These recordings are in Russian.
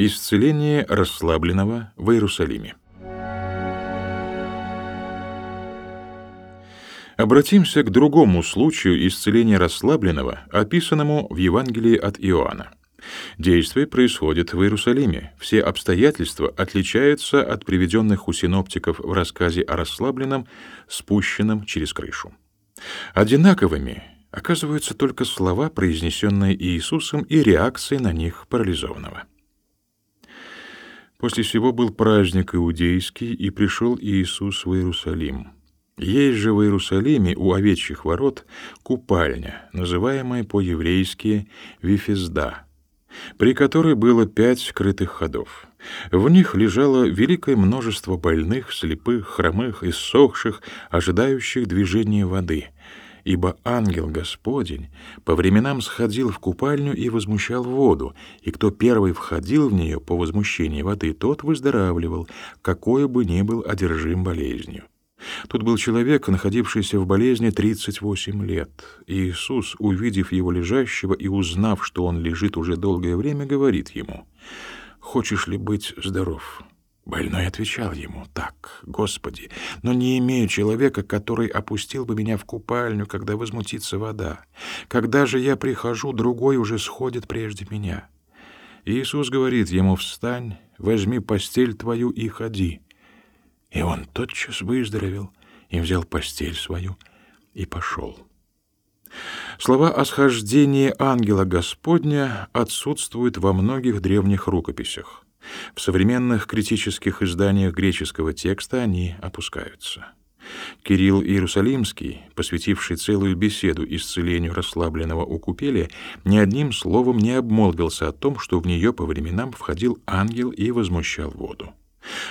Исцеление расслабленного в Иерусалиме. Обратимся к другому случаю исцеления расслабленного, описанному в Евангелии от Иоанна. Действие происходит в Иерусалиме. Все обстоятельства отличаются от приведенных у синоптиков в рассказе о расслабленном, спущенном через крышу. Одинаковыми оказываются только слова, произнесенные Иисусом, и реакции на них парализованного. После всего был праздник иудейский, и пришел Иисус в Иерусалим. Есть же в Иерусалиме у овечьих ворот купальня, называемая по-еврейски Вифезда, при которой было пять скрытых ходов. В них лежало великое множество больных, слепых, хромых, иссохших, ожидающих движения воды — ибо ангел Господень по временам сходил в купальню и возмущал воду, и кто первый входил в нее по возмущении воды, тот выздоравливал, какой бы ни был одержим болезнью. Тут был человек, находившийся в болезни 38 лет. Иисус, увидев его лежащего и узнав, что он лежит уже долгое время, говорит ему, «Хочешь ли быть здоров?» Больной отвечал ему, «Так, Господи, но не имею человека, который опустил бы меня в купальню, когда возмутится вода. Когда же я прихожу, другой уже сходит прежде меня». Иисус говорит ему, «Встань, возьми постель твою и ходи». И он тотчас выздоровел и взял постель свою и пошел. Слова о схождении ангела Господня отсутствуют во многих древних рукописях. В современных критических изданиях греческого текста они опускаются. Кирилл Иерусалимский, посвятивший целую беседу исцелению расслабленного у купели, ни одним словом не обмолвился о том, что в нее по временам входил ангел и возмущал воду.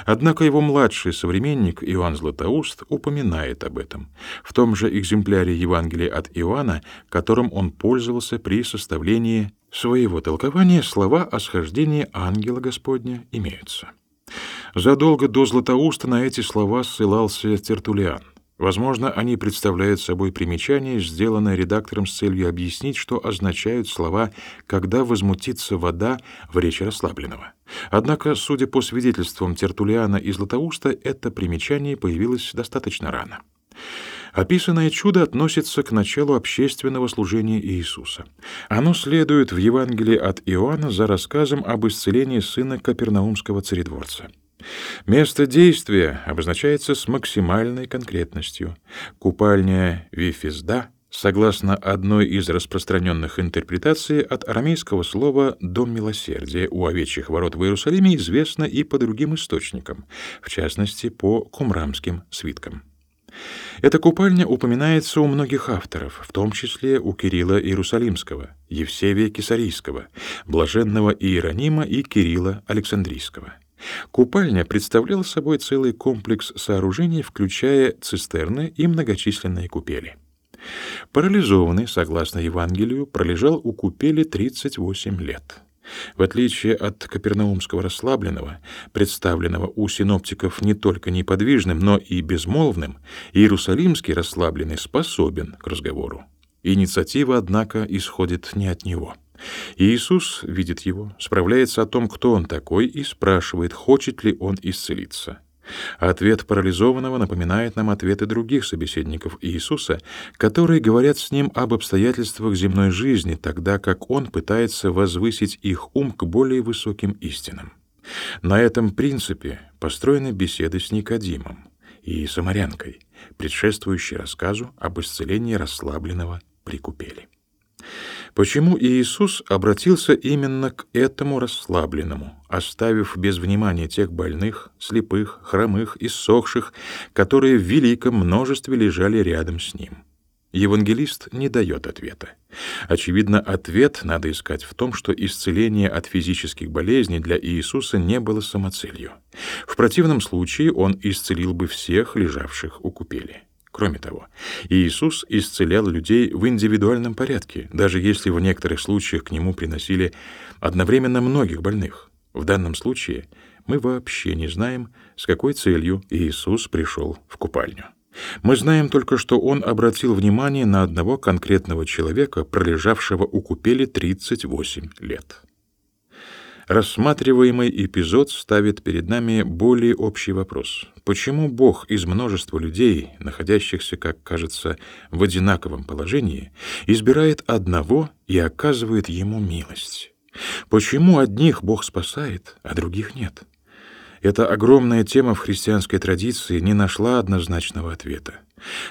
Однако его младший современник Иоанн Златоуст упоминает об этом в том же экземпляре Евангелия от Иоанна, которым он пользовался при составлении своего толкования, слова о схождении ангела Господня имеются. Задолго до Златоуста на эти слова ссылался Тертулиан — Возможно, они представляют собой примечание, сделанное редактором с целью объяснить, что означают слова «когда возмутится вода» в речи расслабленного. Однако, судя по свидетельствам Тертулиана и Златоуста, это примечание появилось достаточно рано. Описанное чудо относится к началу общественного служения Иисуса. Оно следует в Евангелии от Иоанна за рассказом об исцелении сына Капернаумского царедворца. Место действия обозначается с максимальной конкретностью. Купальня Вифизда, согласно одной из распространенных интерпретаций от арамейского слова «дом милосердия» у овечьих ворот в Иерусалиме известна и по другим источникам, в частности, по кумрамским свиткам. Эта купальня упоминается у многих авторов, в том числе у Кирилла Иерусалимского, Евсевия Кесарийского, Блаженного Иеронима и Кирилла Александрийского. Купальня представляла собой целый комплекс сооружений, включая цистерны и многочисленные купели. Парализованный, согласно Евангелию, пролежал у купели 38 лет. В отличие от капернаумского расслабленного, представленного у синоптиков не только неподвижным, но и безмолвным, иерусалимский расслабленный способен к разговору. Инициатива, однако, исходит не от него. Иисус видит его, справляется о том, кто он такой, и спрашивает, хочет ли он исцелиться. Ответ парализованного напоминает нам ответы других собеседников Иисуса, которые говорят с ним об обстоятельствах земной жизни, тогда как он пытается возвысить их ум к более высоким истинам. На этом принципе построены беседы с Никодимом и Самарянкой, предшествующие рассказу об исцелении расслабленного при купели. Почему Иисус обратился именно к этому расслабленному, оставив без внимания тех больных, слепых, хромых, иссохших, которые в великом множестве лежали рядом с ним? Евангелист не дает ответа. Очевидно, ответ надо искать в том, что исцеление от физических болезней для Иисуса не было самоцелью. В противном случае он исцелил бы всех лежавших у купели. Кроме того, Иисус исцелял людей в индивидуальном порядке, даже если в некоторых случаях к нему приносили одновременно многих больных. В данном случае мы вообще не знаем, с какой целью Иисус пришел в купальню. Мы знаем только, что он обратил внимание на одного конкретного человека, пролежавшего у купели 38 лет. Рассматриваемый эпизод ставит перед нами более общий вопрос. Почему Бог из множества людей, находящихся, как кажется, в одинаковом положении, избирает одного и оказывает ему милость? Почему одних Бог спасает, а других нет? Эта огромная тема в христианской традиции не нашла однозначного ответа.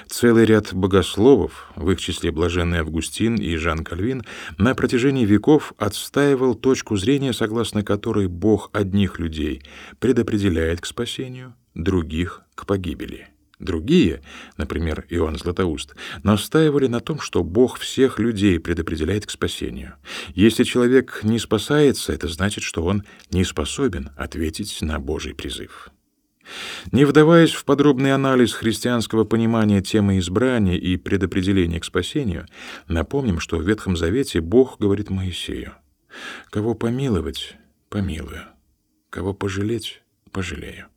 Целый ряд богословов, в их числе блаженный Августин и Жан Кальвин, на протяжении веков отстаивал точку зрения, согласно которой Бог одних людей предопределяет к спасению, других — к погибели. Другие, например, Иоанн Златоуст, настаивали на том, что Бог всех людей предопределяет к спасению. Если человек не спасается, это значит, что он не способен ответить на Божий призыв. Не вдаваясь в подробный анализ христианского понимания темы избрания и предопределения к спасению, напомним, что в Ветхом Завете Бог говорит Моисею: "Кого помиловать, помилую; кого пожалеть, пожалею".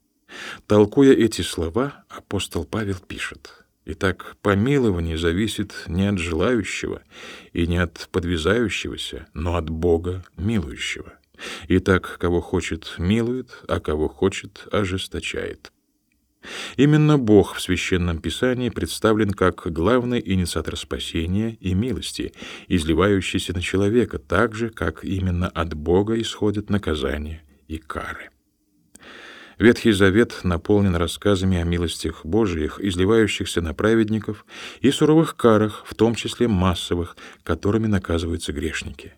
Толкуя эти слова, апостол Павел пишет: Итак, помилование зависит не от желающего и не от подвязающегося, но от Бога милующего. Итак, кого хочет, милует, а кого хочет, ожесточает. Именно Бог в Священном Писании представлен как главный инициатор спасения и милости, изливающийся на человека, так же, как именно от Бога исходят наказания и кары. Ветхий Завет наполнен рассказами о милостях Божиих, изливающихся на праведников, и суровых карах, в том числе массовых, которыми наказываются грешники.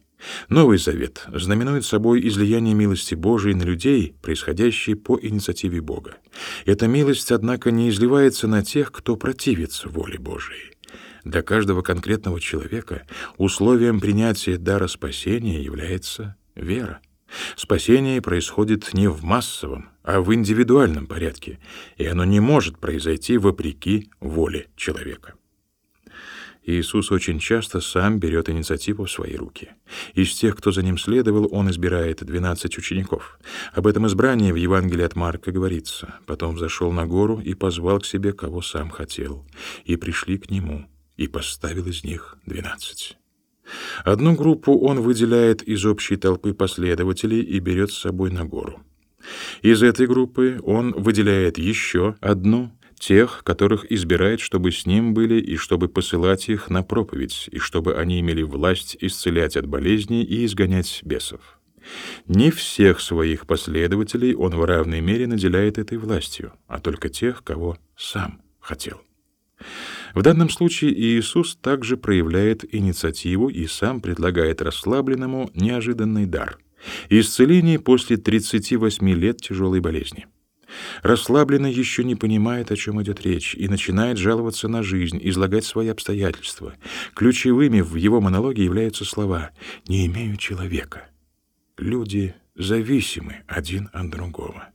Новый Завет знаменует собой излияние милости Божией на людей, происходящей по инициативе Бога. Эта милость, однако, не изливается на тех, кто противится воле Божией. Для каждого конкретного человека условием принятия дара спасения является вера. Спасение происходит не в массовом, а в индивидуальном порядке, и оно не может произойти вопреки воле человека. Иисус очень часто сам берет инициативу в свои руки. Из тех, кто за ним следовал, он избирает двенадцать учеников. Об этом избрании в Евангелии от Марка говорится. Потом зашел на гору и позвал к себе, кого сам хотел. И пришли к нему, и поставил из них двенадцать. Одну группу он выделяет из общей толпы последователей и берет с собой на гору. Из этой группы он выделяет еще одну, тех, которых избирает, чтобы с ним были и чтобы посылать их на проповедь, и чтобы они имели власть исцелять от болезней и изгонять бесов. Не всех своих последователей он в равной мере наделяет этой властью, а только тех, кого сам хотел. В данном случае Иисус также проявляет инициативу и сам предлагает расслабленному неожиданный дар — исцеление после 38 лет тяжелой болезни. Расслабленный еще не понимает, о чем идет речь, и начинает жаловаться на жизнь, излагать свои обстоятельства. Ключевыми в его монологе являются слова «не имею человека». Люди зависимы один от другого.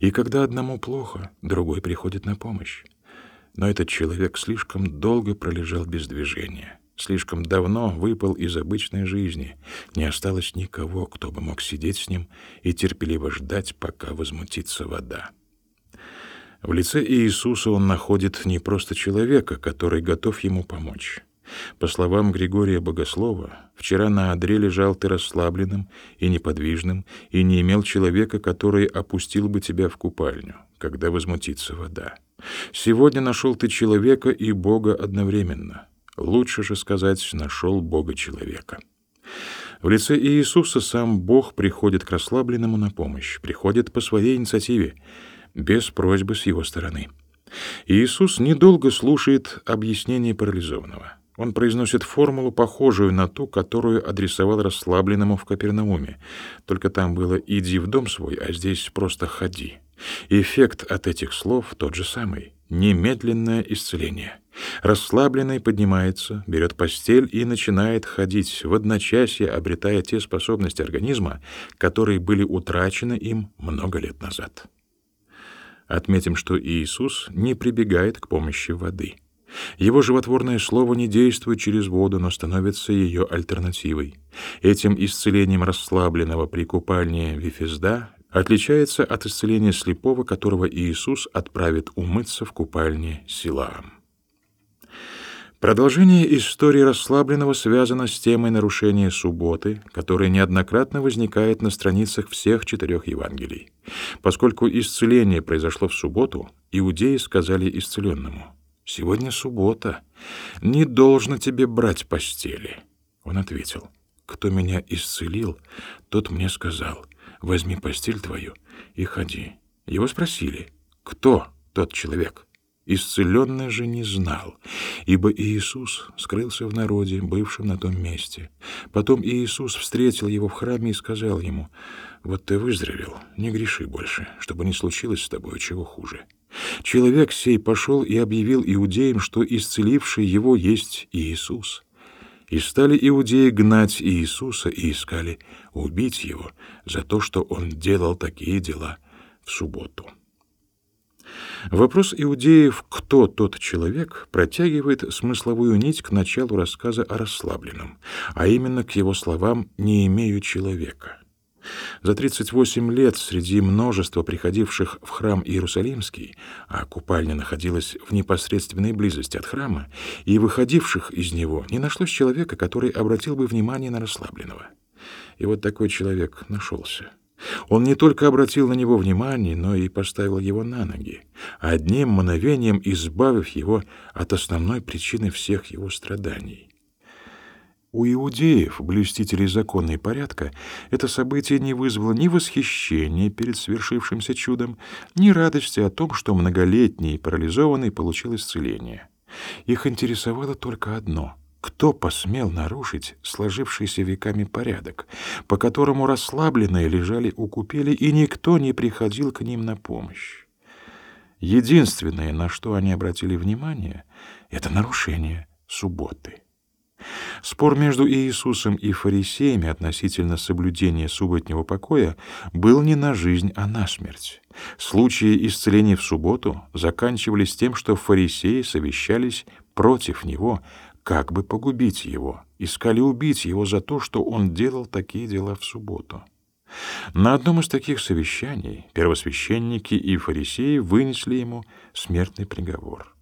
И когда одному плохо, другой приходит на помощь. Но этот человек слишком долго пролежал без движения, слишком давно выпал из обычной жизни, не осталось никого, кто бы мог сидеть с ним и терпеливо ждать, пока возмутится вода. В лице Иисуса он находит не просто человека, который готов ему помочь. По словам Григория Богослова, вчера на одре лежал ты расслабленным и неподвижным, и не имел человека, который опустил бы тебя в купальню, когда возмутится вода. Сегодня нашел ты человека и Бога одновременно. Лучше же сказать, нашел Бога человека. В лице Иисуса сам Бог приходит к расслабленному на помощь, приходит по своей инициативе, без просьбы с его стороны. Иисус недолго слушает объяснение парализованного. Он произносит формулу, похожую на ту, которую адресовал расслабленному в Капернауме. Только там было «иди в дом свой», а здесь просто «ходи». Эффект от этих слов тот же самый — немедленное исцеление. Расслабленный поднимается, берет постель и начинает ходить, в одночасье обретая те способности организма, которые были утрачены им много лет назад. Отметим, что Иисус не прибегает к помощи воды. Его животворное слово не действует через воду, но становится ее альтернативой. Этим исцелением расслабленного при купальне Вифезда отличается от исцеления слепого, которого Иисус отправит умыться в купальне Силаам. Продолжение истории расслабленного связано с темой нарушения субботы, которая неоднократно возникает на страницах всех четырех Евангелий. Поскольку исцеление произошло в субботу, иудеи сказали исцеленному, «Сегодня суббота, не должно тебе брать постели». Он ответил, «Кто меня исцелил, тот мне сказал, возьми постель твою и ходи». Его спросили, «Кто тот человек?» Исцеленный же не знал, ибо Иисус скрылся в народе, бывшем на том месте. Потом Иисус встретил его в храме и сказал ему, «Вот ты выздоровел, не греши больше, чтобы не случилось с тобой чего хуже». Человек сей пошел и объявил иудеям, что исцеливший его есть Иисус. И стали иудеи гнать Иисуса и искали убить его за то, что он делал такие дела в субботу. Вопрос иудеев «кто тот человек?» протягивает смысловую нить к началу рассказа о расслабленном, а именно к его словам «не имею человека». За 38 лет среди множества приходивших в храм Иерусалимский, а купальня находилась в непосредственной близости от храма, и выходивших из него не нашлось человека, который обратил бы внимание на расслабленного. И вот такой человек нашелся. Он не только обратил на него внимание, но и поставил его на ноги, одним мгновением избавив его от основной причины всех его страданий. У иудеев, блюстителей закона и порядка, это событие не вызвало ни восхищения перед свершившимся чудом, ни радости о том, что многолетний парализованный получил исцеление. Их интересовало только одно — кто посмел нарушить сложившийся веками порядок, по которому расслабленные лежали у купели, и никто не приходил к ним на помощь? Единственное, на что они обратили внимание, это нарушение субботы. Спор между Иисусом и фарисеями относительно соблюдения субботнего покоя был не на жизнь, а на смерть. Случаи исцеления в субботу заканчивались тем, что фарисеи совещались против него, как бы погубить его, искали убить его за то, что он делал такие дела в субботу. На одном из таких совещаний первосвященники и фарисеи вынесли ему смертный приговор.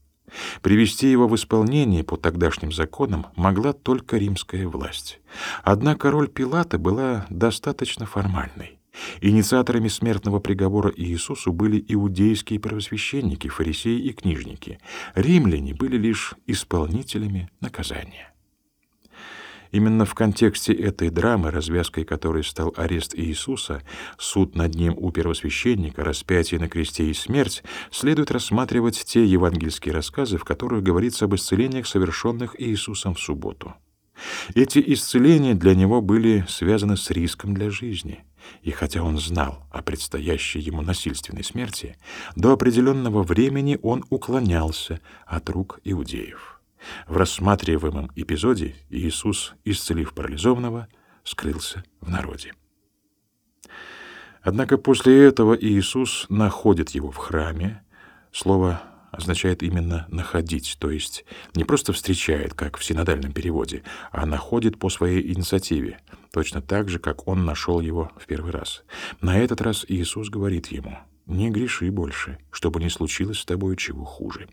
Привести его в исполнение по тогдашним законам могла только римская власть. Однако роль Пилата была достаточно формальной. Инициаторами смертного приговора Иисусу были иудейские первосвященники, фарисеи и книжники. Римляне были лишь исполнителями наказания. Именно в контексте этой драмы, развязкой которой стал арест Иисуса, суд над ним у первосвященника, распятие на кресте и смерть, следует рассматривать те евангельские рассказы, в которых говорится об исцелениях, совершенных Иисусом в субботу. Эти исцеления для него были связаны с риском для жизни — и хотя он знал о предстоящей ему насильственной смерти, до определенного времени он уклонялся от рук иудеев. В рассматриваемом эпизоде Иисус, исцелив парализованного, скрылся в народе. Однако после этого Иисус находит его в храме. Слово означает именно «находить», то есть не просто встречает, как в синодальном переводе, а находит по своей инициативе, точно так же, как он нашел его в первый раз. На этот раз Иисус говорит ему «Не греши больше, чтобы не случилось с тобой чего хуже».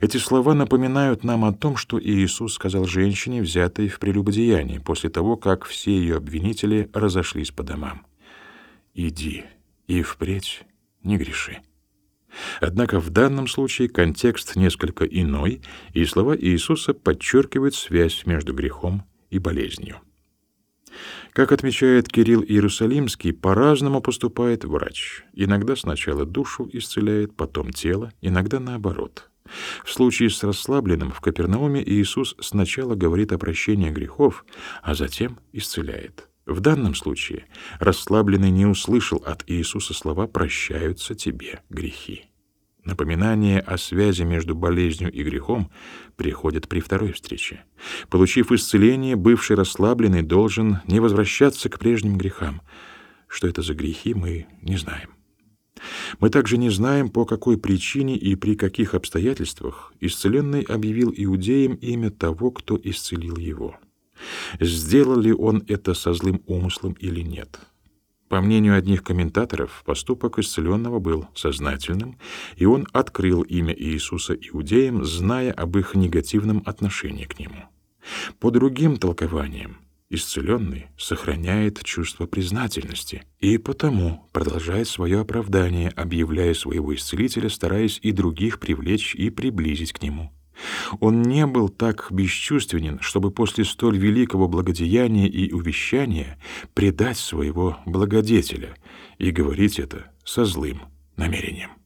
Эти слова напоминают нам о том, что Иисус сказал женщине, взятой в прелюбодеянии, после того, как все ее обвинители разошлись по домам. «Иди и впредь не греши». Однако в данном случае контекст несколько иной, и слова Иисуса подчеркивают связь между грехом и болезнью. Как отмечает Кирилл Иерусалимский, по-разному поступает врач. Иногда сначала душу исцеляет, потом тело, иногда наоборот. В случае с расслабленным в Капернауме Иисус сначала говорит о прощении грехов, а затем исцеляет. В данном случае расслабленный не услышал от Иисуса слова «прощаются тебе грехи». Напоминание о связи между болезнью и грехом приходит при второй встрече. Получив исцеление, бывший расслабленный должен не возвращаться к прежним грехам. Что это за грехи, мы не знаем. Мы также не знаем, по какой причине и при каких обстоятельствах исцеленный объявил иудеям имя того, кто исцелил его. Сделал ли он это со злым умыслом или нет? По мнению одних комментаторов, поступок исцеленного был сознательным, и он открыл имя Иисуса иудеям, зная об их негативном отношении к нему. По другим толкованиям, исцеленный сохраняет чувство признательности и потому продолжает свое оправдание, объявляя своего исцелителя, стараясь и других привлечь и приблизить к нему. Он не был так бесчувственен, чтобы после столь великого благодеяния и увещания предать своего благодетеля и говорить это со злым намерением.